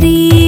तेरी